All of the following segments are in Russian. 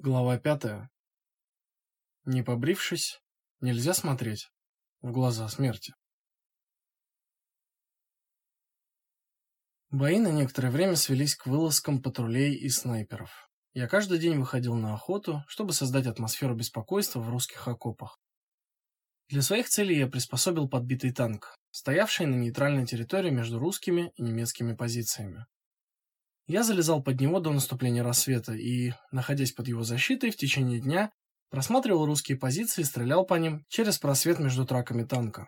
Глава пятая. Не побрившись, нельзя смотреть в глаза смерти. Бои на некоторое время свелись к вылазкам патрулей и снайперов. Я каждый день выходил на охоту, чтобы создать атмосферу беспокойства в русских окопах. Для своих целей я приспособил подбитый танк, стоявший на нейтральной территории между русскими и немецкими позициями. Я залезал под него до наступления рассвета и, находясь под его защитой в течение дня, просматривал русские позиции и стрелял по ним через просвет между траками танка.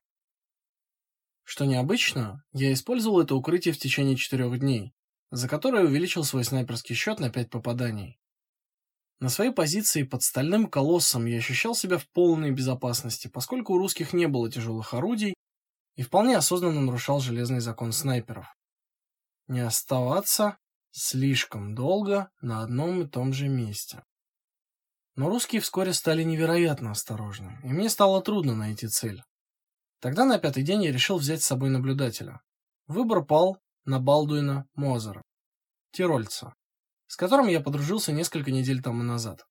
Что необычно, я использовал это укрытие в течение четырех дней, за которые увеличил свой снайперский счет на пять попаданий. На своей позиции под стальным колоссом я ощущал себя в полной безопасности, поскольку у русских не было тяжелых орудий и вполне осознанно нарушал железный закон снайперов. Не оставаться слишком долго на одном и том же месте. Но русские вскоре стали невероятно осторожны, и мне стало трудно найти цель. Тогда на пятый день я решил взять с собой наблюдателя. Выбор пал на Балдуина Мозера, тирольца, с которым я подружился несколько недель тому назад.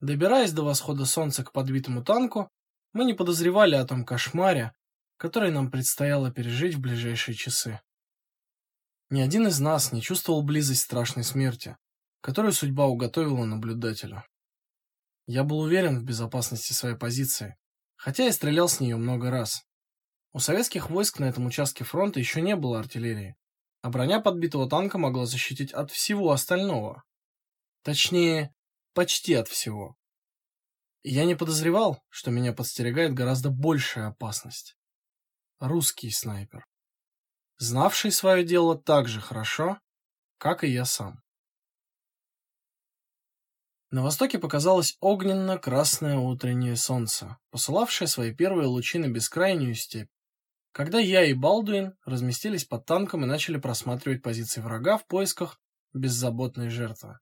Добираясь до восхода солнца к подбитому танку, мы не подозревали о том кошмаре, который нам предстояло пережить в ближайшие часы. Ни один из нас не чувствовал близость страшной смерти, которую судьба уготовила наблюдателю. Я был уверен в безопасности своей позиции, хотя и стрелял с нее много раз. У советских войск на этом участке фронта еще не было артиллерии, а броня подбитого танка могла защитить от всего остального. Точнее, почти от всего. И я не подозревал, что меня подстерегает гораздо большая опасность. Русский снайпер знавший свое дело так же хорошо, как и я сам. На востоке показалось огненно-красное утреннее солнце, посылавшее свои первые лучи на бескрайнюю степь. Когда я и Балдуин разместились под танком и начали просматривать позиции врага в поисках беззаботной жертвы.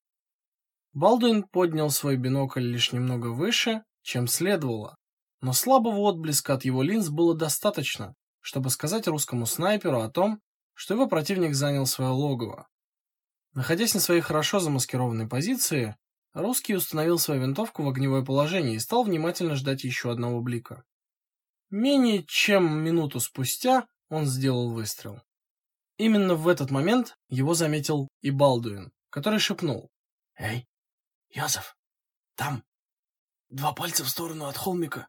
Балдуин поднял свой бинокль лишь немного выше, чем следовало, но слабого отблеска от его линз было достаточно, чтобы сказать русскому снайперу о том, что его противник занял свое логово. Находясь на своей хорошо замаскированной позиции, русский установил свою винтовку в огневое положение и стал внимательно ждать еще одного блика. Менее чем минуту спустя он сделал выстрел. Именно в этот момент его заметил и Балдуин, который шепнул: "Эй, Йозеф, там два пальца в сторону от холмика.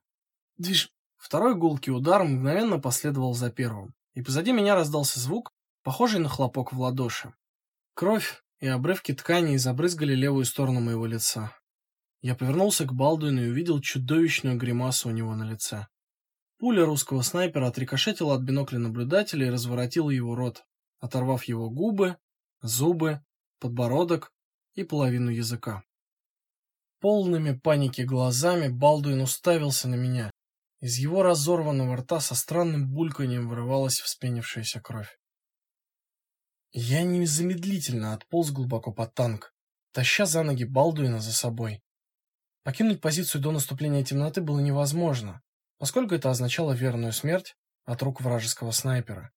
Движ Второй гулкий удар мгновенно последовал за первым, и позади меня раздался звук, похожий на хлопок в ладоши. Кровь и обрывки ткани забрызгали левую сторону моего лица. Я повернулся к Балдуину и увидел чудовищную гримасу у него на лице. Пуля русского снайпера отрикошетила от бинокля наблюдателя и разворотила его рот, оторвав его губы, зубы, подбородок и половину языка. Полными паники глазами Балдуин уставился на меня, из его разорванного рта со странным бульканьем вырывалась вспенившаяся кровь. Я незамедлительно отполз глубоко под танк, таща за ноги Балдуина за собой. Покинуть позицию до наступления темноты было невозможно, поскольку это означало верную смерть от рук вражеского снайпера.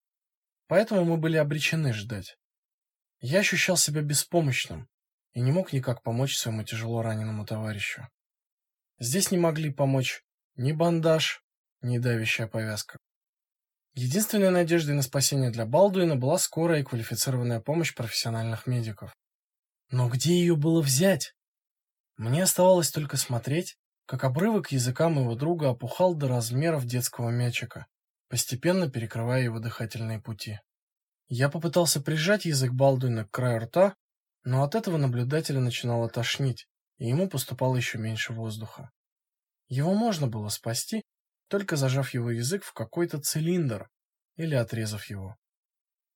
Поэтому мы были обречены ждать. Я ощущал себя беспомощным и не мог никак помочь своему тяжело раненому товарищу. Здесь не могли помочь ни бандаж, ни давящая повязка. Единственной надеждой на спасение для Балдуина была скорая и квалифицированная помощь профессиональных медиков. Но где ее было взять? Мне оставалось только смотреть, как обрывок языка моего друга опухал до размеров детского мячика, постепенно перекрывая его дыхательные пути. Я попытался прижать язык Балдуина к краю рта, но от этого наблюдателя начинало тошнить, и ему поступало еще меньше воздуха. Его можно было спасти, только зажав его язык в какой-то цилиндр или отрезав его.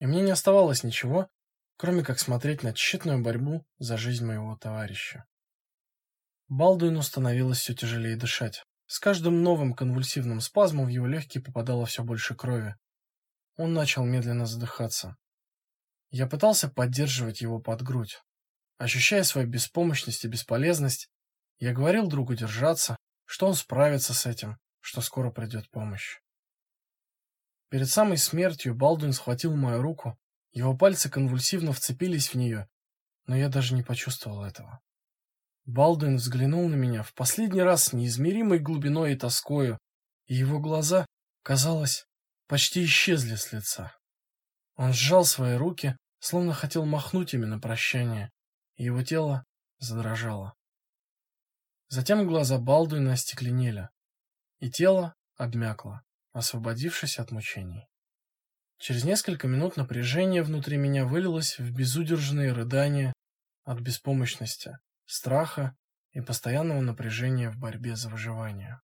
И мне не оставалось ничего, кроме как смотреть на тщетную борьбу за жизнь моего товарища. Балдуину становилось все тяжелее дышать. С каждым новым конвульсивным спазмом в его легкие попадало все больше крови. Он начал медленно задыхаться. Я пытался поддерживать его под грудь. Ощущая свою беспомощность и бесполезность, я говорил другу держаться, что он справится с этим, что скоро придет помощь. Перед самой смертью Балдуин схватил мою руку, его пальцы конвульсивно вцепились в нее, но я даже не почувствовал этого. Балдуин взглянул на меня в последний раз с неизмеримой глубиной и тоскою, и его глаза, казалось, почти исчезли с лица. Он сжал свои руки, словно хотел махнуть ими на прощание, и его тело задрожало. Затем глаза Балдуина остекленели, и тело обмякло, освободившись от мучений. Через несколько минут напряжение внутри меня вылилось в безудержные рыдания от беспомощности, страха и постоянного напряжения в борьбе за выживание.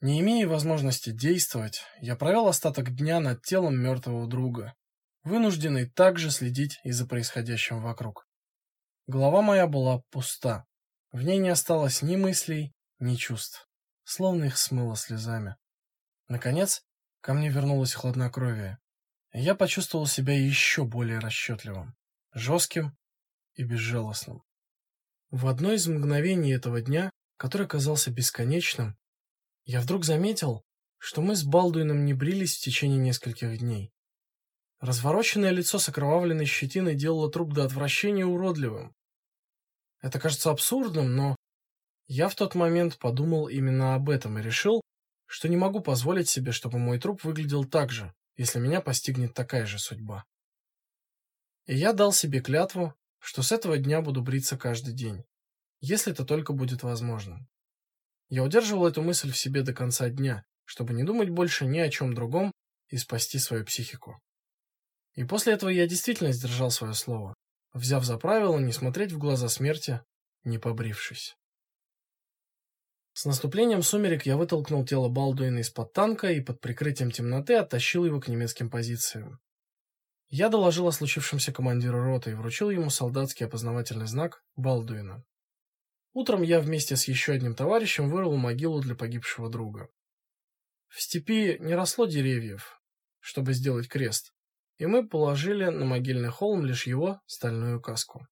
Не имея возможности действовать, я провел остаток дня над телом мертвого друга, вынужденный также следить и за происходящим вокруг. Голова моя была пуста. В ней не осталось ни мыслей, ни чувств, словно их смыло слезами. Наконец, ко мне вернулось хладнокровие. И я почувствовал себя еще более расчетливым, жестким и безжалостным. В одно из мгновений этого дня, который казался бесконечным, я вдруг заметил, что мы с Балдуином не брились в течение нескольких дней. Развороченное лицо с окровавленной щетиной делало труп до отвращения уродливым. Это кажется абсурдным, но я в тот момент подумал именно об этом и решил, что не могу позволить себе, чтобы мой труп выглядел так же, если меня постигнет такая же судьба. И я дал себе клятву, что с этого дня буду бриться каждый день, если это только будет возможно. Я удерживал эту мысль в себе до конца дня, чтобы не думать больше ни о чем другом и спасти свою психику. И после этого я действительно сдержал свое слово, взяв за правило не смотреть в глаза смерти, не побрившись. С наступлением сумерек я вытолкнул тело Балдуина из-под танка и под прикрытием темноты оттащил его к немецким позициям. Я доложил о случившемся командиру роты и вручил ему солдатский опознавательный знак Балдуина. Утром я вместе с еще одним товарищем вырыл могилу для погибшего друга. В степи не росло деревьев, чтобы сделать крест, и мы положили на могильный холм лишь его стальную каску.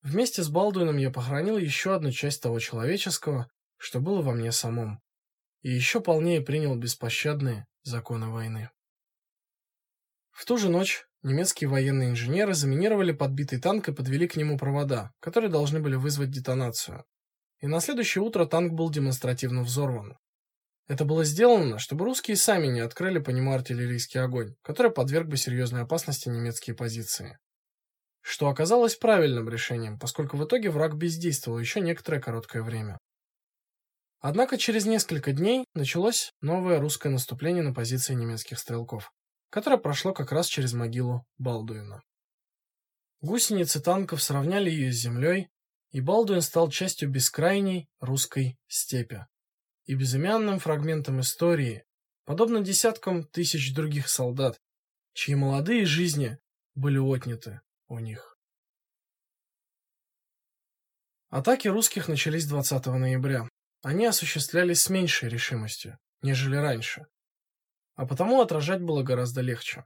Вместе с Балдуином я похоронил еще одну часть того человеческого, что было во мне самом, и еще полнее принял беспощадные законы войны. В ту же ночь Немецкие военные инженеры заминировали подбитый танк и подвели к нему провода, которые должны были вызвать детонацию. И на следующее утро танк был демонстративно взорван. Это было сделано, чтобы русские сами не открыли по нему артиллерийский огонь, который подверг бы серьезной опасности немецкие позиции. Что оказалось правильным решением, поскольку в итоге враг бездействовал еще некоторое короткое время. Однако через несколько дней началось новое русское наступление на позиции немецких стрелков которое прошло как раз через могилу Балдуина. Гусеницы танков сравняли ее с землей, и Балдуин стал частью бескрайней русской степи и безымянным фрагментом истории, подобно десяткам тысяч других солдат, чьи молодые жизни были отняты у них. Атаки русских начались 20 ноября. Они осуществлялись с меньшей решимостью, нежели раньше а потому отражать было гораздо легче.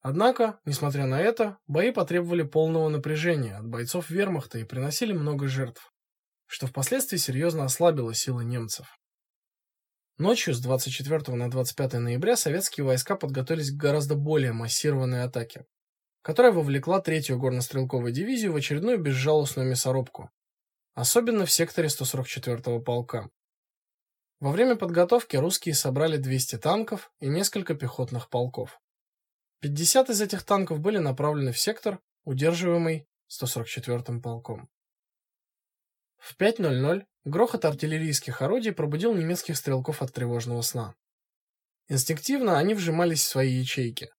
Однако, несмотря на это, бои потребовали полного напряжения от бойцов Вермахта и приносили много жертв, что впоследствии серьезно ослабило силы немцев. Ночью с 24 на 25 ноября советские войска подготовились к гораздо более массированной атаке, которая вовлекла третью горнострелковую дивизию в очередную безжалостную мясорубку, особенно в секторе 144-го полка. Во время подготовки русские собрали 200 танков и несколько пехотных полков. 50 из этих танков были направлены в сектор, удерживаемый 144-м полком. В 5:00 грохот артиллерийских орудий пробудил немецких стрелков от тревожного сна. Инстинктивно они вжимались в свои ячейки.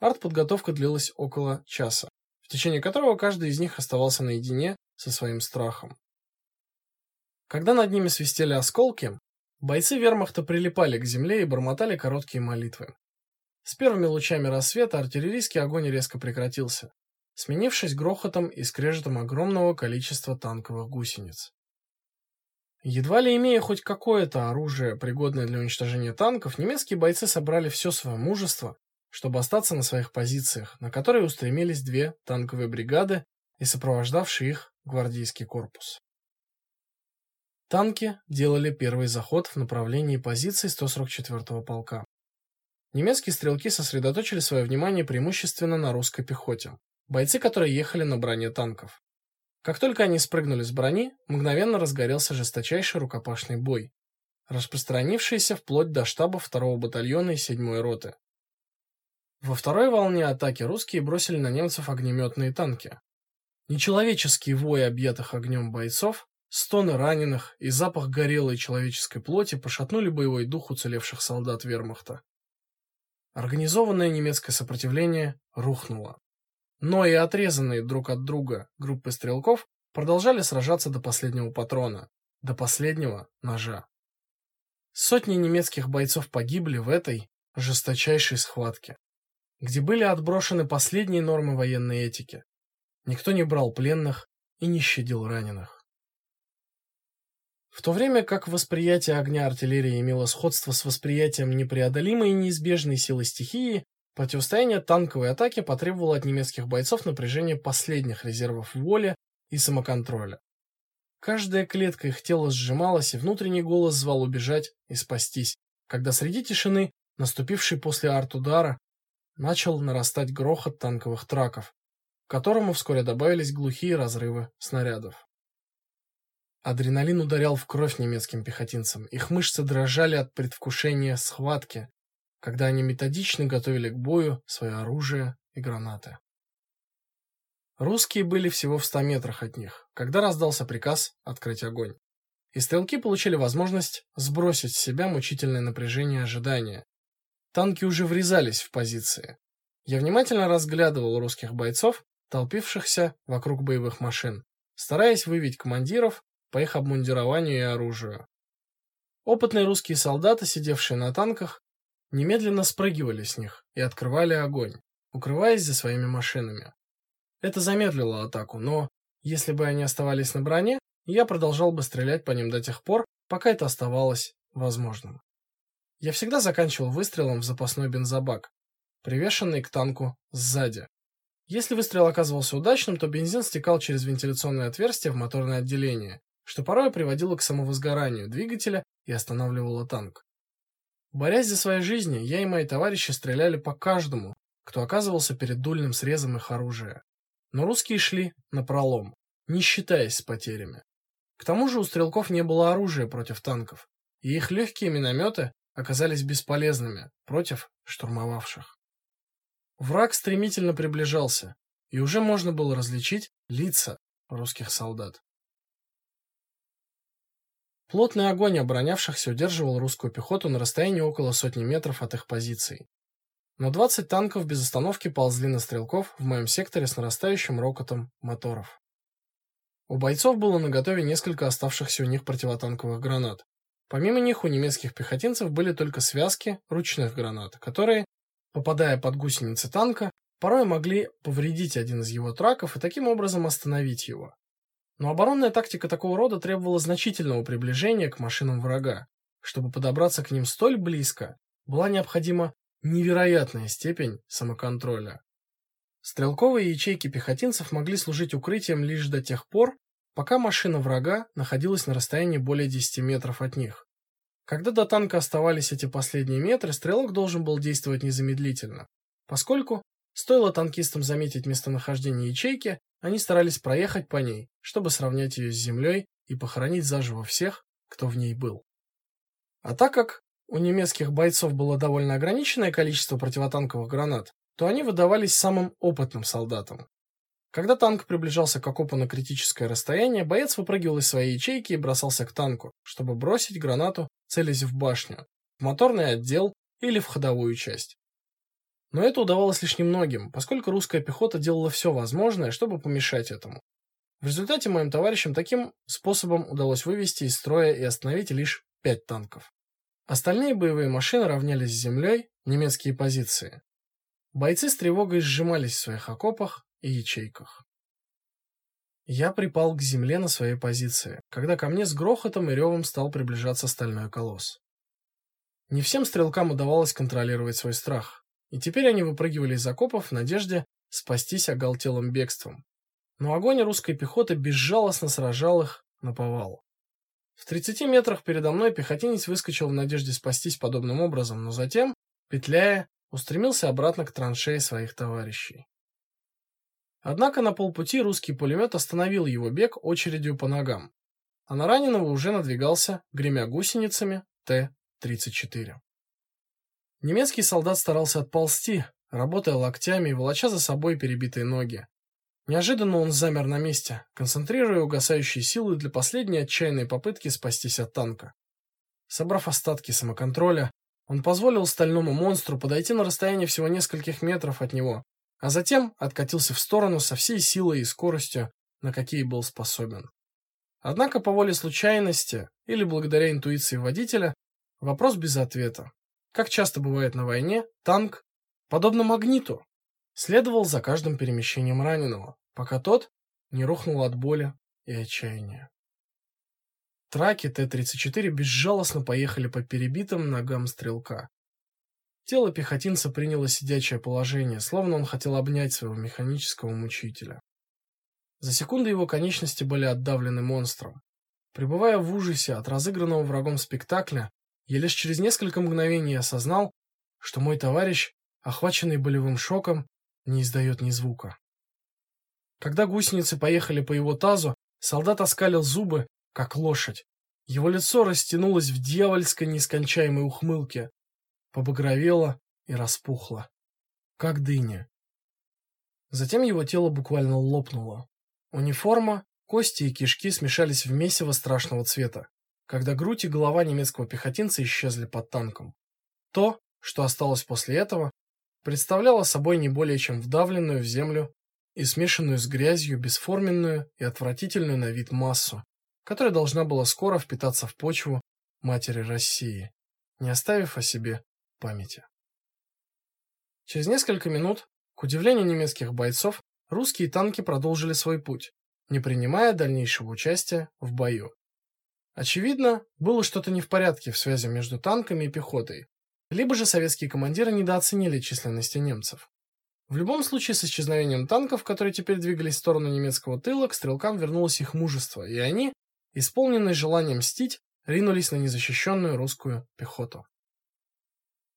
Артподготовка длилась около часа, в течение которого каждый из них оставался наедине со своим страхом. Когда над ними свистели осколки, Бойцы Вермахта прилипали к земле и бормотали короткие молитвы. С первыми лучами рассвета артиллерийский огонь резко прекратился, сменившись грохотом и скрежетом огромного количества танковых гусениц. Едва ли имея хоть какое-то оружие, пригодное для уничтожения танков, немецкие бойцы собрали все свое мужество, чтобы остаться на своих позициях, на которые устремились две танковые бригады и сопровождавший их гвардейский корпус. Танки делали первый заход в направлении позиций 144-го полка. Немецкие стрелки сосредоточили свое внимание преимущественно на русской пехоте, бойцы которой ехали на броне танков. Как только они спрыгнули с брони, мгновенно разгорелся жесточайший рукопашный бой, распространившийся вплоть до штаба второго батальона и седьмой роты. Во второй волне атаки русские бросили на немцев огнеметные танки. Нечеловеческий вой объятых огнем бойцов, стоны раненых и запах горелой человеческой плоти пошатнули боевой дух уцелевших солдат Вермахта. Организованное немецкое сопротивление рухнуло. Но и отрезанные друг от друга группы стрелков продолжали сражаться до последнего патрона, до последнего ножа. Сотни немецких бойцов погибли в этой жесточайшей схватке, где были отброшены последние нормы военной этики. Никто не брал пленных и не щадил раненых. В то время как восприятие огня артиллерии имело сходство с восприятием непреодолимой и неизбежной силы стихии, Противостояние танковой атаке потребовало от немецких бойцов напряжения последних резервов воли и самоконтроля. Каждая клетка их тела сжималась, и внутренний голос звал убежать и спастись, когда среди тишины, наступившей после артудара, начал нарастать грохот танковых траков, к которому вскоре добавились глухие разрывы снарядов. Адреналин ударял в кровь немецким пехотинцам. Их мышцы дрожали от предвкушения схватки, когда они методично готовили к бою свое оружие и гранаты. Русские были всего в ста метрах от них, когда раздался приказ открыть огонь. И стрелки получили возможность сбросить с себя мучительное напряжение ожидания. Танки уже врезались в позиции. Я внимательно разглядывал русских бойцов, толпившихся вокруг боевых машин, стараясь выявить командиров по их обмундированию и оружию. Опытные русские солдаты, сидевшие на танках, немедленно спрыгивали с них и открывали огонь, укрываясь за своими машинами. Это замедлило атаку, но если бы они оставались на броне, я продолжал бы стрелять по ним до тех пор, пока это оставалось возможным. Я всегда заканчивал выстрелом в запасной бензобак, привешенный к танку сзади. Если выстрел оказывался удачным, то бензин стекал через вентиляционное отверстие в моторное отделение, что порой приводило к самовозгоранию двигателя и останавливало танк. Борясь за свои жизни, я и мои товарищи стреляли по каждому, кто оказывался перед дульным срезом их оружия. Но русские шли на пролом, не считаясь с потерями. К тому же у стрелков не было оружия против танков, и их легкие минометы оказались бесполезными против штурмовавших. Враг стремительно приближался, и уже можно было различить лица русских солдат. Плотный огонь оборонявшихся удерживал русскую пехоту на расстоянии около сотни метров от их позиций. Но 20 танков без остановки ползли на стрелков в моем секторе с нарастающим рокотом моторов. У бойцов было наготове несколько оставшихся у них противотанковых гранат. Помимо них у немецких пехотинцев были только связки ручных гранат, которые, попадая под гусеницы танка, порой могли повредить один из его траков и таким образом остановить его. Но оборонная тактика такого рода требовала значительного приближения к машинам врага. Чтобы подобраться к ним столь близко, была необходима невероятная степень самоконтроля. Стрелковые ячейки пехотинцев могли служить укрытием лишь до тех пор, пока машина врага находилась на расстоянии более 10 метров от них. Когда до танка оставались эти последние метры, стрелок должен был действовать незамедлительно, поскольку стоило танкистам заметить местонахождение ячейки, они старались проехать по ней, чтобы сравнять ее с землей и похоронить заживо всех, кто в ней был. А так как у немецких бойцов было довольно ограниченное количество противотанковых гранат, то они выдавались самым опытным солдатам. Когда танк приближался к окопу на критическое расстояние, боец выпрыгивал из своей ячейки и бросался к танку, чтобы бросить гранату, целясь в башню, в моторный отдел или в ходовую часть. Но это удавалось лишь немногим, поскольку русская пехота делала все возможное, чтобы помешать этому. В результате моим товарищам таким способом удалось вывести из строя и остановить лишь пять танков. Остальные боевые машины равнялись с землей, немецкие позиции. Бойцы с тревогой сжимались в своих окопах и ячейках. Я припал к земле на своей позиции, когда ко мне с грохотом и ревом стал приближаться стальной колосс. Не всем стрелкам удавалось контролировать свой страх. И теперь они выпрыгивали из окопов в надежде спастись оголтелым бегством. Но огонь русской пехоты безжалостно сражал их на повал. В 30 метрах передо мной пехотинец выскочил в надежде спастись подобным образом, но затем, петляя, устремился обратно к траншеи своих товарищей. Однако на полпути русский пулемет остановил его бег очередью по ногам. А на раненого уже надвигался, гремя гусеницами, Т-34. Немецкий солдат старался отползти, работая локтями и волоча за собой перебитые ноги. Неожиданно он замер на месте, концентрируя угасающие силы для последней отчаянной попытки спастись от танка. Собрав остатки самоконтроля, он позволил стальному монстру подойти на расстояние всего нескольких метров от него, а затем откатился в сторону со всей силой и скоростью, на какие был способен. Однако по воле случайности или благодаря интуиции водителя вопрос без ответа. Как часто бывает на войне, танк, подобно магниту, следовал за каждым перемещением раненого, пока тот не рухнул от боли и отчаяния. Траки Т-34 безжалостно поехали по перебитым ногам стрелка. Тело пехотинца приняло сидячее положение, словно он хотел обнять своего механического мучителя. За секунду его конечности были отдавлены монстром. Пребывая в ужасе от разыгранного врагом спектакля, я лишь через несколько мгновений осознал, что мой товарищ, охваченный болевым шоком, не издает ни звука. Когда гусеницы поехали по его тазу, солдат оскалил зубы, как лошадь. Его лицо растянулось в дьявольской нескончаемой ухмылке, побагровело и распухло, как дыня. Затем его тело буквально лопнуло. Униформа, кости и кишки смешались в месиво страшного цвета, когда грудь и голова немецкого пехотинца исчезли под танком. То, что осталось после этого, представляло собой не более чем вдавленную в землю и смешанную с грязью бесформенную и отвратительную на вид массу, которая должна была скоро впитаться в почву матери России, не оставив о себе памяти. Через несколько минут, к удивлению немецких бойцов, русские танки продолжили свой путь, не принимая дальнейшего участия в бою. Очевидно, было что-то не в порядке в связи между танками и пехотой, либо же советские командиры недооценили численность немцев. В любом случае, с исчезновением танков, которые теперь двигались в сторону немецкого тыла, к стрелкам вернулось их мужество, и они, исполненные желанием мстить, ринулись на незащищенную русскую пехоту.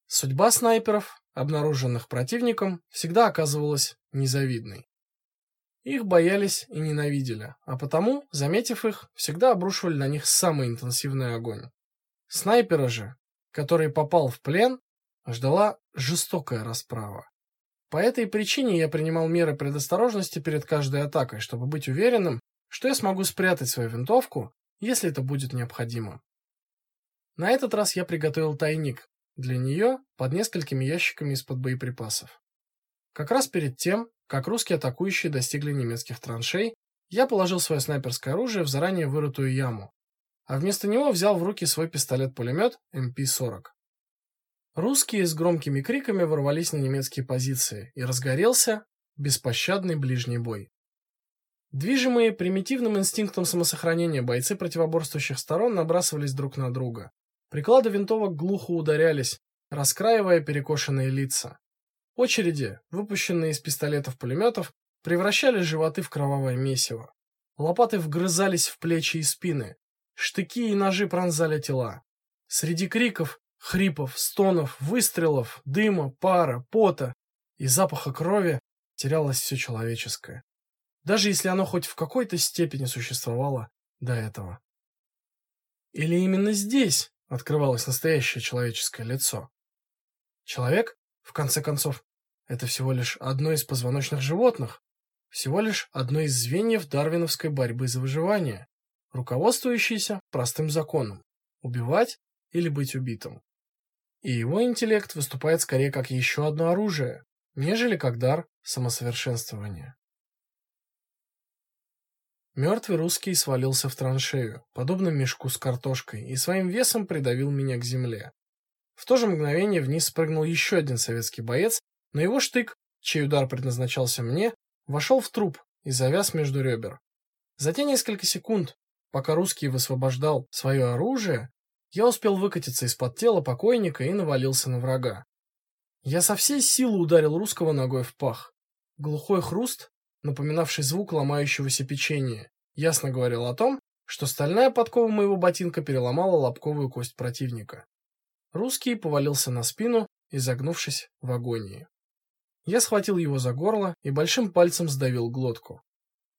Судьба снайперов, обнаруженных противником, всегда оказывалась незавидной. Их боялись и ненавидели, а потому, заметив их, всегда обрушивали на них самый интенсивный огонь. Снайпера же, который попал в плен, ждала жестокая расправа. По этой причине я принимал меры предосторожности перед каждой атакой, чтобы быть уверенным, что я смогу спрятать свою винтовку, если это будет необходимо. На этот раз я приготовил тайник, для нее под несколькими ящиками из-под боеприпасов. Как раз перед тем, как русские атакующие достигли немецких траншей, я положил свое снайперское оружие в заранее вырытую яму, а вместо него взял в руки свой пистолет-пулемет МП-40. Русские с громкими криками ворвались на немецкие позиции, и разгорелся беспощадный ближний бой. Движимые примитивным инстинктом самосохранения бойцы противоборствующих сторон набрасывались друг на друга, Приклады винтовок глухо ударялись, раскраивая перекошенные лица. Очереди, выпущенные из пистолетов-пулеметов, превращали животы в кровавое месиво. Лопаты вгрызались в плечи и спины, штыки и ножи пронзали тела. Среди криков, хрипов, стонов, выстрелов, дыма, пара, пота и запаха крови терялось все человеческое, даже если оно хоть в какой-то степени существовало до этого. Или именно здесь открывалось настоящее человеческое лицо. Человек, в конце концов, это всего лишь одно из позвоночных животных, всего лишь одно из звеньев дарвиновской борьбы за выживание, руководствующееся простым законом убивать или быть убитым. И его интеллект выступает скорее как еще одно оружие, нежели как дар самосовершенствования. Мертвый русский свалился в траншею, подобно мешку с картошкой, и своим весом придавил меня к земле. В то же мгновение вниз спрыгнул еще один советский боец, но его штык, чей удар предназначался мне, вошел в труп и завяз между ребер. За те несколько секунд, пока русский высвобождал свое оружие, я успел выкатиться из-под тела покойника и навалился на врага. Я со всей силы ударил русского ногой в пах. Глухой хруст напоминавший звук ломающегося печенья, ясно говорил о том, что стальная подкова моего ботинка переломала лобковую кость противника. Русский повалился на спину, изогнувшись в агонии. Я схватил его за горло и большим пальцем сдавил глотку.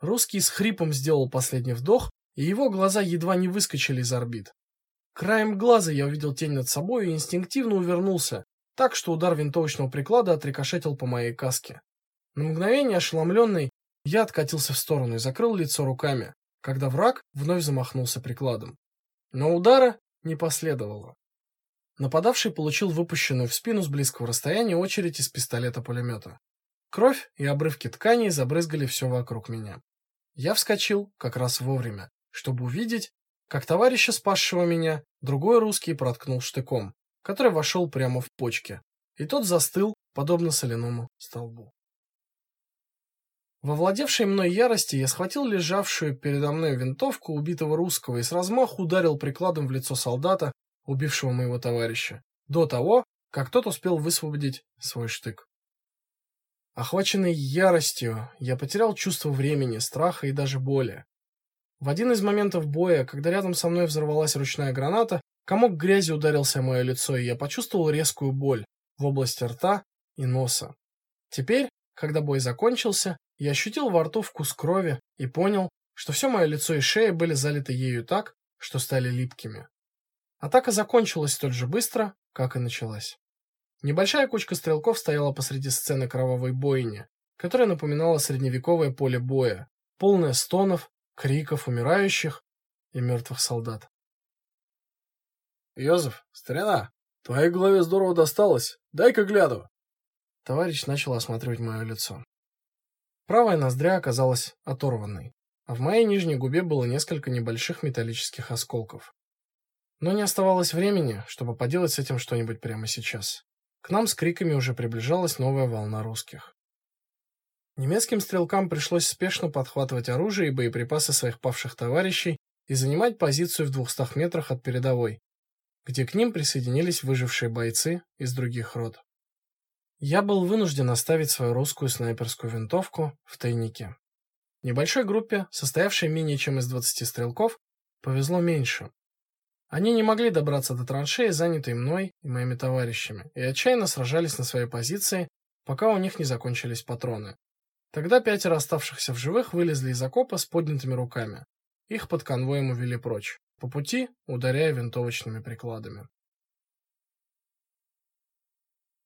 Русский с хрипом сделал последний вдох, и его глаза едва не выскочили из орбит. Краем глаза я увидел тень над собой и инстинктивно увернулся, так что удар винтовочного приклада отрикошетил по моей каске. На мгновение ошеломленный, я откатился в сторону и закрыл лицо руками, когда враг вновь замахнулся прикладом. Но удара не последовало. Нападавший получил выпущенную в спину с близкого расстояния очередь из пистолета-пулемета. Кровь и обрывки тканей забрызгали все вокруг меня. Я вскочил как раз вовремя, чтобы увидеть, как товарища, спасшего меня, другой русский проткнул штыком, который вошел прямо в почки, и тот застыл, подобно соляному столбу. Во владевшей мной ярости я схватил лежавшую передо мной винтовку убитого русского и с размаху ударил прикладом в лицо солдата, убившего моего товарища, до того, как тот успел высвободить свой штык. Охваченный яростью, я потерял чувство времени, страха и даже боли. В один из моментов боя, когда рядом со мной взорвалась ручная граната, комок грязи ударился о мое лицо, и я почувствовал резкую боль в области рта и носа. Теперь, когда бой закончился, я ощутил во рту вкус крови и понял, что все мое лицо и шея были залиты ею так, что стали липкими. Атака закончилась столь же быстро, как и началась. Небольшая кучка стрелков стояла посреди сцены кровавой бойни, которая напоминала средневековое поле боя, полное стонов, криков умирающих и мертвых солдат. Йозеф, старина, твоей голове здорово досталось. Дай-ка гляну. Товарищ начал осматривать мое лицо. Правая ноздря оказалась оторванной, а в моей нижней губе было несколько небольших металлических осколков. Но не оставалось времени, чтобы поделать с этим что-нибудь прямо сейчас. К нам с криками уже приближалась новая волна русских. Немецким стрелкам пришлось спешно подхватывать оружие и боеприпасы своих павших товарищей и занимать позицию в двухстах метрах от передовой, где к ним присоединились выжившие бойцы из других рот. Я был вынужден оставить свою русскую снайперскую винтовку в тайнике. Небольшой группе, состоявшей менее чем из 20 стрелков, повезло меньше. Они не могли добраться до траншеи, занятой мной и моими товарищами, и отчаянно сражались на своей позиции, пока у них не закончились патроны. Тогда пятеро оставшихся в живых вылезли из окопа с поднятыми руками. Их под конвоем увели прочь, по пути ударяя винтовочными прикладами.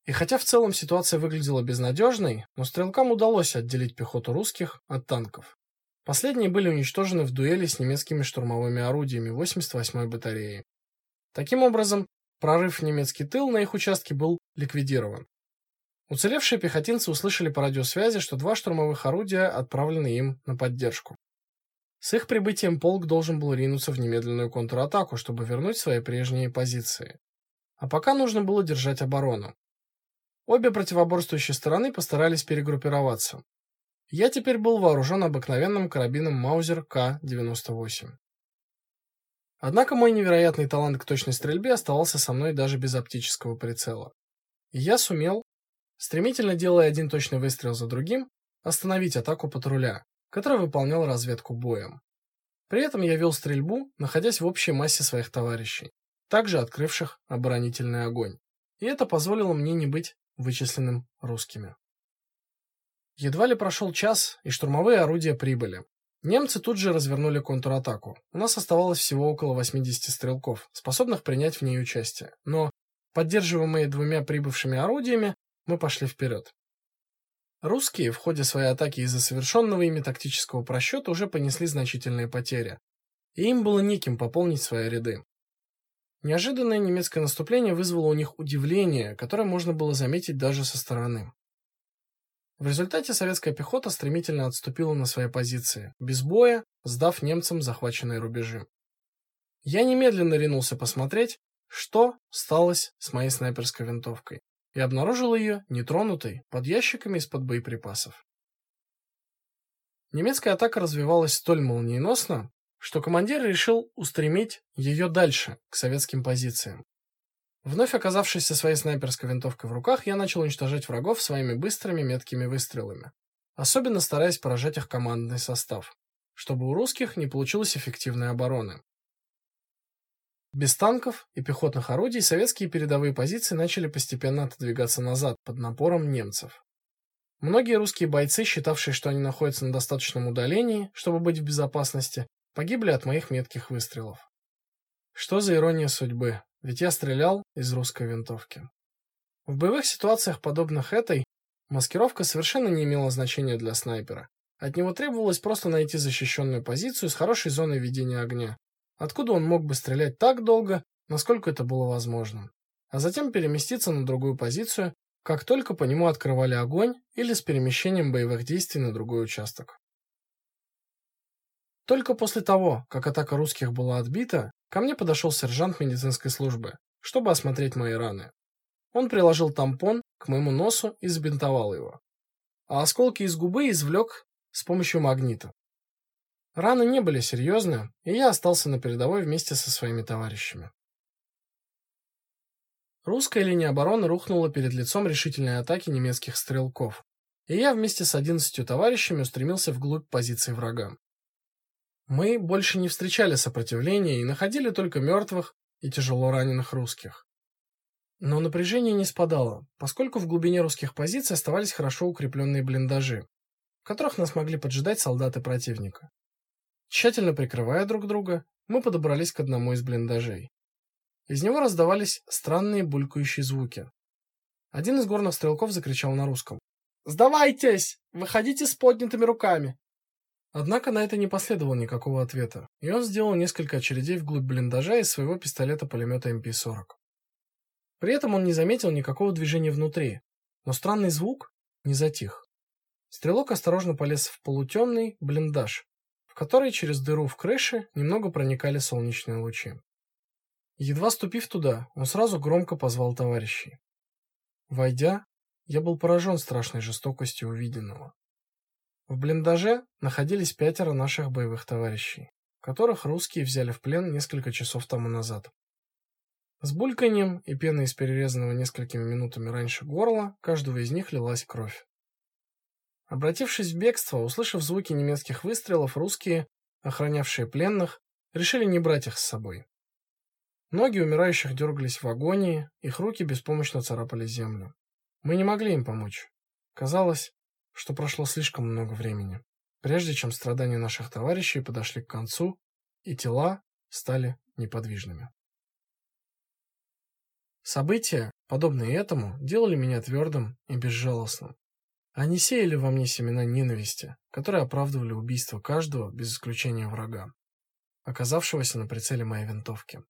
И хотя в целом ситуация выглядела безнадежной, но стрелкам удалось отделить пехоту русских от танков. Последние были уничтожены в дуэли с немецкими штурмовыми орудиями 88-й батареи. Таким образом, прорыв в немецкий тыл на их участке был ликвидирован. Уцелевшие пехотинцы услышали по радиосвязи, что два штурмовых орудия отправлены им на поддержку. С их прибытием полк должен был ринуться в немедленную контратаку, чтобы вернуть свои прежние позиции. А пока нужно было держать оборону. Обе противоборствующие стороны постарались перегруппироваться. Я теперь был вооружен обыкновенным карабином Маузер К-98. Однако мой невероятный талант к точной стрельбе оставался со мной даже без оптического прицела. И я сумел, стремительно делая один точный выстрел за другим, остановить атаку патруля, который выполнял разведку боем. При этом я вел стрельбу, находясь в общей массе своих товарищей, также открывших оборонительный огонь. И это позволило мне не быть вычисленным русскими. Едва ли прошел час, и штурмовые орудия прибыли. Немцы тут же развернули контратаку. У нас оставалось всего около 80 стрелков, способных принять в ней участие. Но, поддерживаемые двумя прибывшими орудиями, мы пошли вперед. Русские в ходе своей атаки из-за совершенного ими тактического просчета уже понесли значительные потери, и им было неким пополнить свои ряды. Неожиданное немецкое наступление вызвало у них удивление, которое можно было заметить даже со стороны. В результате советская пехота стремительно отступила на свои позиции, без боя, сдав немцам захваченные рубежи. Я немедленно ринулся посмотреть, что сталось с моей снайперской винтовкой, и обнаружил ее нетронутой под ящиками из-под боеприпасов. Немецкая атака развивалась столь молниеносно, что командир решил устремить ее дальше, к советским позициям. Вновь оказавшись со своей снайперской винтовкой в руках, я начал уничтожать врагов своими быстрыми меткими выстрелами, особенно стараясь поражать их командный состав, чтобы у русских не получилось эффективной обороны. Без танков и пехотных орудий советские передовые позиции начали постепенно отодвигаться назад под напором немцев. Многие русские бойцы, считавшие, что они находятся на достаточном удалении, чтобы быть в безопасности, погибли от моих метких выстрелов. Что за ирония судьбы? Ведь я стрелял из русской винтовки. В боевых ситуациях, подобных этой, маскировка совершенно не имела значения для снайпера. От него требовалось просто найти защищенную позицию с хорошей зоной ведения огня, откуда он мог бы стрелять так долго, насколько это было возможно, а затем переместиться на другую позицию, как только по нему открывали огонь или с перемещением боевых действий на другой участок. Только после того, как атака русских была отбита, ко мне подошел сержант медицинской службы, чтобы осмотреть мои раны. Он приложил тампон к моему носу и забинтовал его. А осколки из губы извлек с помощью магнита. Раны не были серьезные, и я остался на передовой вместе со своими товарищами. Русская линия обороны рухнула перед лицом решительной атаки немецких стрелков, и я вместе с одиннадцатью товарищами устремился вглубь позиций врага. Мы больше не встречали сопротивления и находили только мертвых и тяжело раненых русских. Но напряжение не спадало, поскольку в глубине русских позиций оставались хорошо укрепленные блиндажи, в которых нас могли поджидать солдаты противника. Тщательно прикрывая друг друга, мы подобрались к одному из блиндажей. Из него раздавались странные булькающие звуки. Один из горных стрелков закричал на русском: "Сдавайтесь! Выходите с поднятыми руками!" Однако на это не последовало никакого ответа, и он сделал несколько очередей вглубь блиндажа из своего пистолета-пулемета МП-40. Эм При этом он не заметил никакого движения внутри, но странный звук не затих. Стрелок осторожно полез в полутемный блиндаж, в который через дыру в крыше немного проникали солнечные лучи. Едва ступив туда, он сразу громко позвал товарищей. Войдя, я был поражен страшной жестокостью увиденного. В блиндаже находились пятеро наших боевых товарищей, которых русские взяли в плен несколько часов тому назад. С бульканьем и пеной из перерезанного несколькими минутами раньше горла каждого из них лилась кровь. Обратившись в бегство, услышав звуки немецких выстрелов, русские, охранявшие пленных, решили не брать их с собой. Ноги умирающих дергались в агонии, их руки беспомощно царапали землю. Мы не могли им помочь. Казалось, что прошло слишком много времени, прежде чем страдания наших товарищей подошли к концу, и тела стали неподвижными. События, подобные этому, делали меня твердым и безжалостным. Они сеяли во мне семена ненависти, которые оправдывали убийство каждого без исключения врага, оказавшегося на прицеле моей винтовки.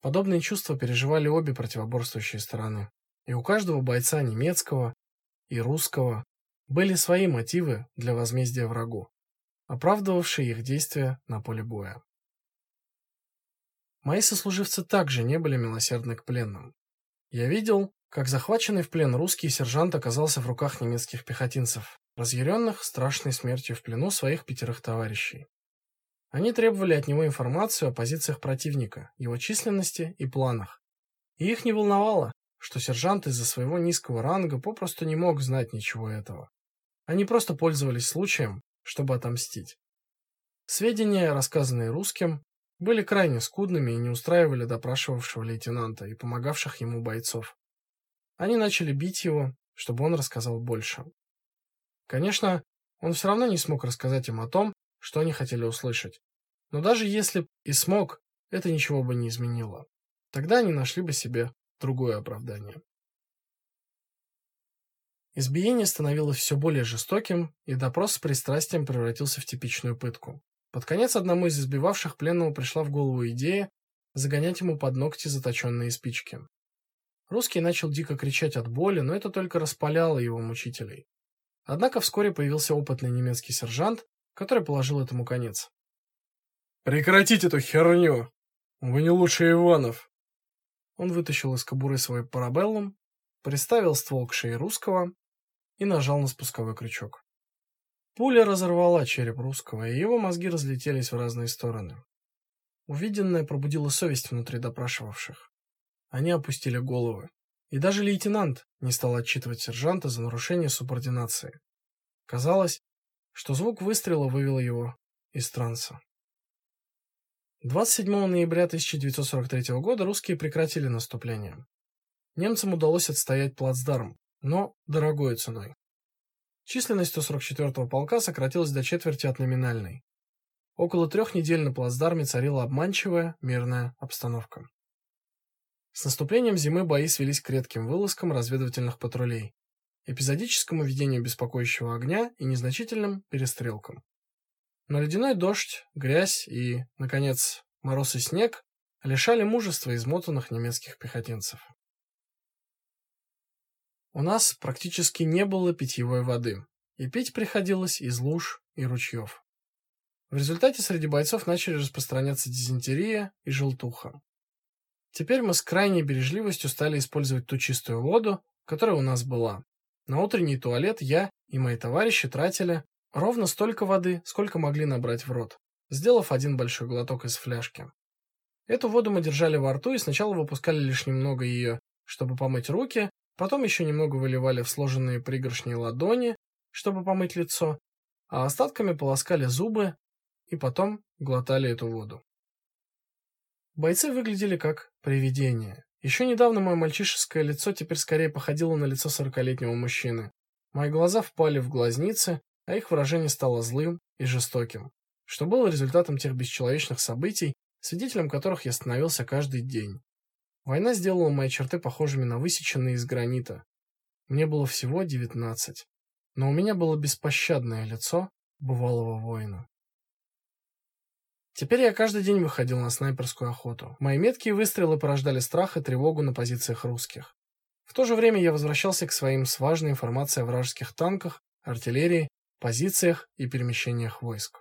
Подобные чувства переживали обе противоборствующие стороны, и у каждого бойца немецкого и русского были свои мотивы для возмездия врагу, оправдывавшие их действия на поле боя. Мои сослуживцы также не были милосердны к пленным. Я видел, как захваченный в плен русский сержант оказался в руках немецких пехотинцев, разъяренных страшной смертью в плену своих пятерых товарищей. Они требовали от него информацию о позициях противника, его численности и планах. И их не волновало, что сержант из-за своего низкого ранга попросту не мог знать ничего этого. Они просто пользовались случаем, чтобы отомстить. Сведения, рассказанные русским, были крайне скудными и не устраивали допрашивавшего лейтенанта и помогавших ему бойцов. Они начали бить его, чтобы он рассказал больше. Конечно, он все равно не смог рассказать им о том, что они хотели услышать. Но даже если и смог, это ничего бы не изменило. Тогда они нашли бы себе другое оправдание. Избиение становилось все более жестоким, и допрос с пристрастием превратился в типичную пытку. Под конец одному из избивавших пленного пришла в голову идея загонять ему под ногти заточенные спички. Русский начал дико кричать от боли, но это только распаляло его мучителей. Однако вскоре появился опытный немецкий сержант, который положил этому конец. Прекратите эту херню. Вы не лучше Иванов. Он вытащил из кобуры свой парабеллум, приставил ствол к шее русского и нажал на спусковой крючок. Пуля разорвала череп русского, и его мозги разлетелись в разные стороны. Увиденное пробудило совесть внутри допрашивавших. Они опустили головы. И даже лейтенант не стал отчитывать сержанта за нарушение субординации. Казалось, что звук выстрела вывел его из транса. 27 ноября 1943 года русские прекратили наступление. Немцам удалось отстоять плацдарм, но дорогой ценой. Численность 144-го полка сократилась до четверти от номинальной. Около трех недель на плацдарме царила обманчивая мирная обстановка. С наступлением зимы бои свелись к редким вылазкам разведывательных патрулей, эпизодическому ведению беспокоящего огня и незначительным перестрелкам. Но ледяной дождь, грязь и, наконец, мороз и снег лишали мужества измотанных немецких пехотинцев. У нас практически не было питьевой воды, и пить приходилось из луж и ручьев. В результате среди бойцов начали распространяться дизентерия и желтуха. Теперь мы с крайней бережливостью стали использовать ту чистую воду, которая у нас была. На утренний туалет я и мои товарищи тратили ровно столько воды, сколько могли набрать в рот, сделав один большой глоток из фляжки. Эту воду мы держали во рту и сначала выпускали лишь немного ее, чтобы помыть руки, Потом еще немного выливали в сложенные пригоршни ладони, чтобы помыть лицо, а остатками полоскали зубы и потом глотали эту воду. Бойцы выглядели как привидения. Еще недавно мое мальчишеское лицо теперь скорее походило на лицо сорокалетнего мужчины. Мои глаза впали в глазницы, а их выражение стало злым и жестоким, что было результатом тех бесчеловечных событий, свидетелем которых я становился каждый день. Война сделала мои черты похожими на высеченные из гранита. Мне было всего девятнадцать, но у меня было беспощадное лицо бывалого воина. Теперь я каждый день выходил на снайперскую охоту. Мои меткие выстрелы порождали страх и тревогу на позициях русских. В то же время я возвращался к своим с важной информацией о вражеских танках, артиллерии, позициях и перемещениях войск.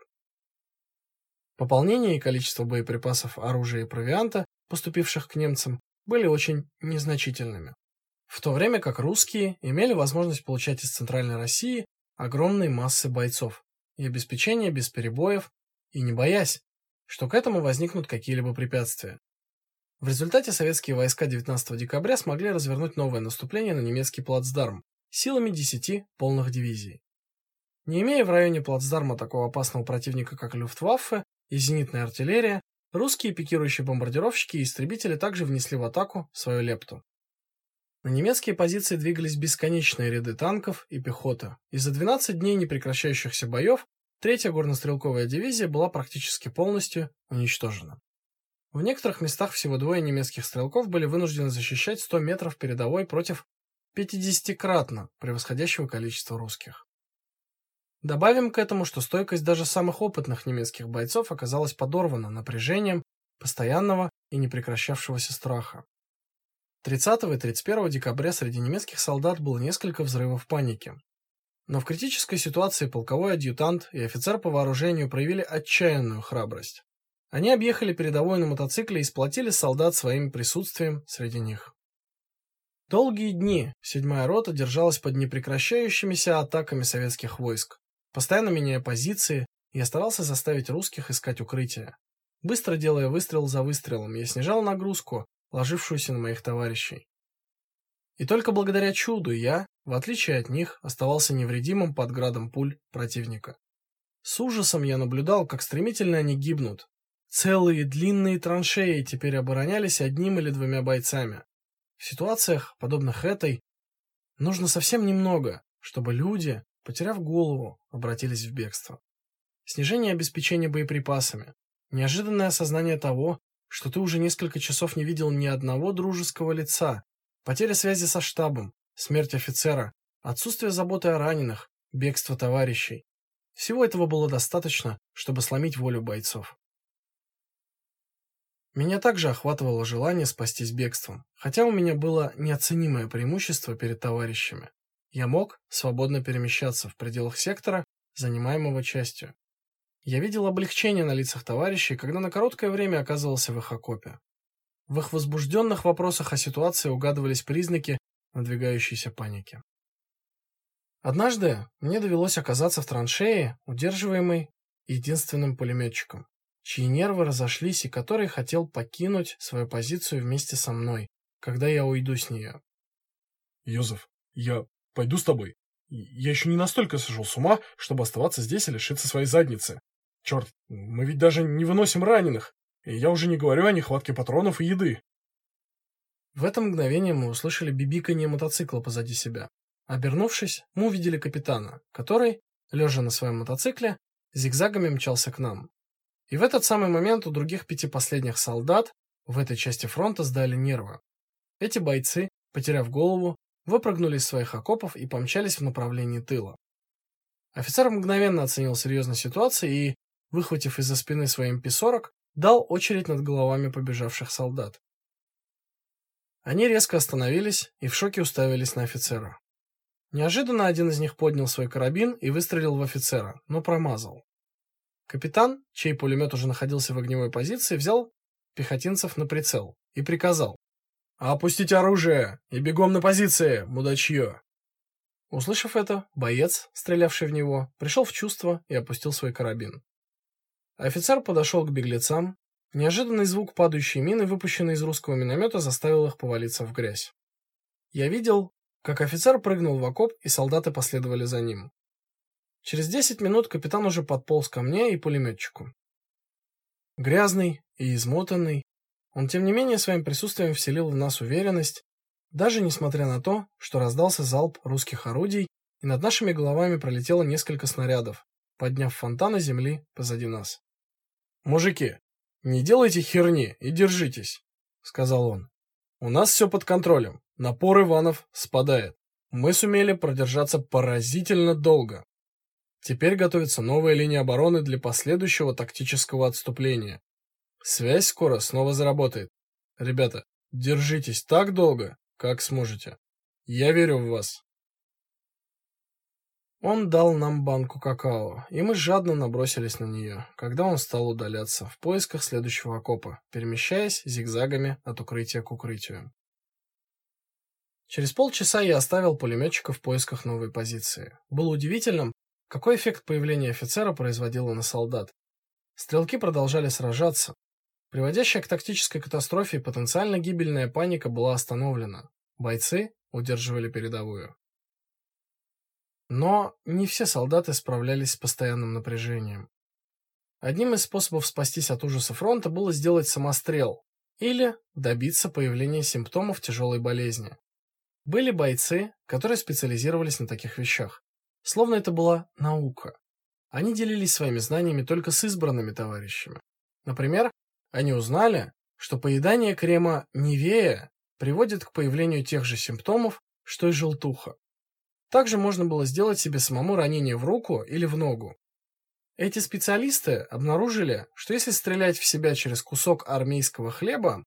Пополнение и количество боеприпасов, оружия и провианта, поступивших к немцам, были очень незначительными. В то время как русские имели возможность получать из Центральной России огромные массы бойцов и обеспечение без перебоев, и не боясь, что к этому возникнут какие-либо препятствия. В результате советские войска 19 декабря смогли развернуть новое наступление на немецкий плацдарм силами 10 полных дивизий. Не имея в районе плацдарма такого опасного противника, как Люфтваффе и зенитная артиллерия, Русские пикирующие бомбардировщики и истребители также внесли в атаку свою лепту. На немецкие позиции двигались бесконечные ряды танков и пехоты. И за 12 дней непрекращающихся боев третья горнострелковая дивизия была практически полностью уничтожена. В некоторых местах всего двое немецких стрелков были вынуждены защищать 100 метров передовой против 50-кратно превосходящего количества русских. Добавим к этому, что стойкость даже самых опытных немецких бойцов оказалась подорвана напряжением постоянного и непрекращавшегося страха. 30 и 31 декабря среди немецких солдат было несколько взрывов паники. Но в критической ситуации полковой адъютант и офицер по вооружению проявили отчаянную храбрость. Они объехали передовой на мотоцикле и сплотили солдат своим присутствием среди них. Долгие дни 7-я рота держалась под непрекращающимися атаками советских войск. Постоянно меняя позиции, я старался заставить русских искать укрытие. Быстро делая выстрел за выстрелом, я снижал нагрузку, ложившуюся на моих товарищей. И только благодаря чуду я, в отличие от них, оставался невредимым под градом пуль противника. С ужасом я наблюдал, как стремительно они гибнут. Целые длинные траншеи теперь оборонялись одним или двумя бойцами. В ситуациях, подобных этой, нужно совсем немного, чтобы люди потеряв голову, обратились в бегство. Снижение обеспечения боеприпасами, неожиданное осознание того, что ты уже несколько часов не видел ни одного дружеского лица, потеря связи со штабом, смерть офицера, отсутствие заботы о раненых, бегство товарищей. Всего этого было достаточно, чтобы сломить волю бойцов. Меня также охватывало желание спастись бегством, хотя у меня было неоценимое преимущество перед товарищами. Я мог свободно перемещаться в пределах сектора, занимаемого частью. Я видел облегчение на лицах товарищей, когда на короткое время оказывался в их окопе. В их возбужденных вопросах о ситуации угадывались признаки надвигающейся паники. Однажды мне довелось оказаться в траншее, удерживаемой единственным пулеметчиком, чьи нервы разошлись и который хотел покинуть свою позицию вместе со мной, когда я уйду с нее. Юзеф, я Пойду с тобой. Я еще не настолько сошел с ума, чтобы оставаться здесь и лишиться своей задницы. Черт, мы ведь даже не выносим раненых. И я уже не говорю о нехватке патронов и еды. В это мгновение мы услышали бибиканье мотоцикла позади себя. Обернувшись, мы увидели капитана, который, лежа на своем мотоцикле, зигзагами мчался к нам. И в этот самый момент у других пяти последних солдат в этой части фронта сдали нервы. Эти бойцы, потеряв голову, выпрыгнули из своих окопов и помчались в направлении тыла. Офицер мгновенно оценил серьезность ситуации и, выхватив из-за спины свой МП-40, эм дал очередь над головами побежавших солдат. Они резко остановились и в шоке уставились на офицера. Неожиданно один из них поднял свой карабин и выстрелил в офицера, но промазал. Капитан, чей пулемет уже находился в огневой позиции, взял пехотинцев на прицел и приказал: "Опустить оружие и бегом на позиции, мудачье!» Услышав это, боец, стрелявший в него, пришел в чувство и опустил свой карабин. Офицер подошел к беглецам. Неожиданный звук падающей мины, выпущенной из русского миномета, заставил их повалиться в грязь. Я видел, как офицер прыгнул в окоп, и солдаты последовали за ним. Через десять минут капитан уже подполз ко мне и пулеметчику. Грязный и измотанный, он тем не менее своим присутствием вселил в нас уверенность, даже несмотря на то, что раздался залп русских орудий, и над нашими головами пролетело несколько снарядов, подняв фонтаны земли позади нас. Мужики, не делайте херни и держитесь, сказал он. У нас все под контролем. Напор Иванов спадает. Мы сумели продержаться поразительно долго. Теперь готовится новая линия обороны для последующего тактического отступления. Связь скоро снова заработает. Ребята, держитесь так долго, как сможете. Я верю в вас. Он дал нам банку какао, и мы жадно набросились на нее, когда он стал удаляться в поисках следующего окопа, перемещаясь зигзагами от укрытия к укрытию. Через полчаса я оставил пулеметчика в поисках новой позиции. Было удивительным, какой эффект появление офицера производило на солдат. Стрелки продолжали сражаться, Приводящая к тактической катастрофе потенциально гибельная паника была остановлена. Бойцы удерживали передовую. Но не все солдаты справлялись с постоянным напряжением. Одним из способов спастись от ужаса фронта было сделать самострел или добиться появления симптомов тяжелой болезни. Были бойцы, которые специализировались на таких вещах, словно это была наука. Они делились своими знаниями только с избранными товарищами. Например, они узнали, что поедание крема Nivea приводит к появлению тех же симптомов, что и желтуха. Также можно было сделать себе самому ранение в руку или в ногу. Эти специалисты обнаружили, что если стрелять в себя через кусок армейского хлеба,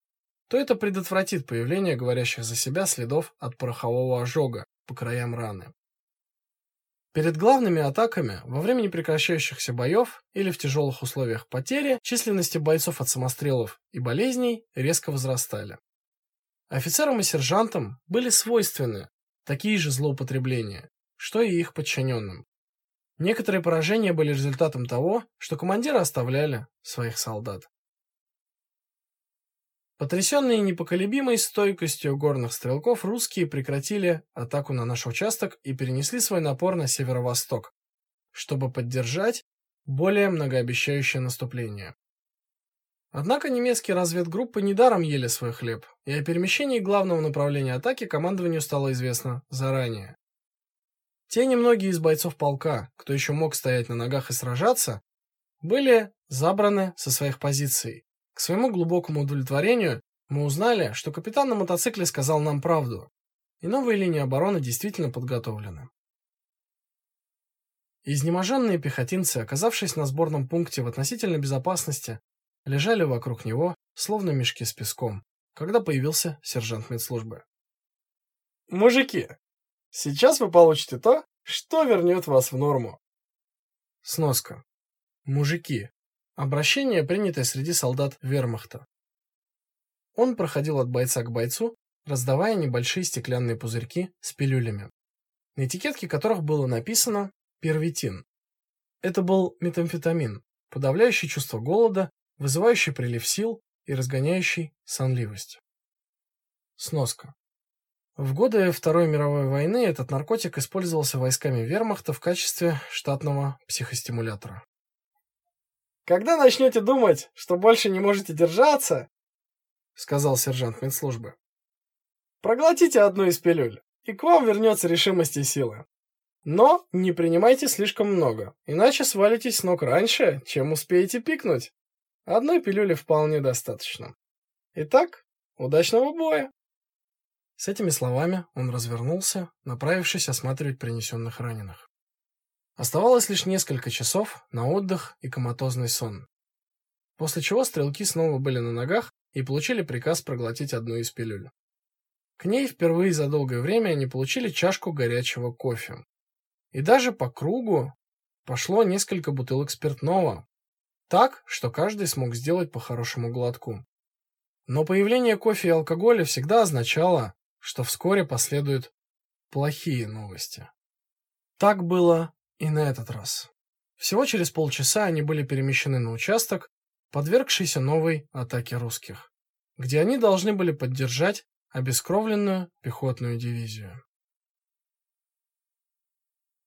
то это предотвратит появление говорящих за себя следов от порохового ожога по краям раны. Перед главными атаками, во время непрекращающихся боев или в тяжелых условиях потери, численности бойцов от самострелов и болезней резко возрастали. Офицерам и сержантам были свойственны такие же злоупотребления, что и их подчиненным. Некоторые поражения были результатом того, что командиры оставляли своих солдат. Потрясенные непоколебимой стойкостью горных стрелков, русские прекратили атаку на наш участок и перенесли свой напор на северо-восток, чтобы поддержать более многообещающее наступление. Однако немецкие разведгруппы недаром ели свой хлеб, и о перемещении главного направления атаки командованию стало известно заранее. Те немногие из бойцов полка, кто еще мог стоять на ногах и сражаться, были забраны со своих позиций к своему глубокому удовлетворению мы узнали, что капитан на мотоцикле сказал нам правду, и новые линии обороны действительно подготовлены. Изнеможенные пехотинцы, оказавшись на сборном пункте в относительной безопасности, лежали вокруг него, словно мешки с песком, когда появился сержант медслужбы. Мужики, сейчас вы получите то, что вернет вас в норму. Сноска. Мужики, Обращение, принятое среди солдат Вермахта. Он проходил от бойца к бойцу, раздавая небольшие стеклянные пузырьки с пилюлями, на этикетке которых было написано первитин. Это был метамфетамин, подавляющий чувство голода, вызывающий прилив сил и разгоняющий сонливость. Сноска. В годы Второй мировой войны этот наркотик использовался войсками Вермахта в качестве штатного психостимулятора. Когда начнете думать, что больше не можете держаться, сказал сержант медслужбы. Проглотите одну из пилюль, и к вам вернется решимость и сила. Но не принимайте слишком много, иначе свалитесь с ног раньше, чем успеете пикнуть. Одной пилюли вполне достаточно. Итак, удачного боя. С этими словами он развернулся, направившись осматривать принесенных раненых. Оставалось лишь несколько часов на отдых и коматозный сон. После чего стрелки снова были на ногах и получили приказ проглотить одну из пилюль. К ней впервые за долгое время они получили чашку горячего кофе. И даже по кругу пошло несколько бутылок спиртного, так, что каждый смог сделать по хорошему глотку. Но появление кофе и алкоголя всегда означало, что вскоре последуют плохие новости. Так было и на этот раз. Всего через полчаса они были перемещены на участок, подвергшийся новой атаке русских, где они должны были поддержать обескровленную пехотную дивизию.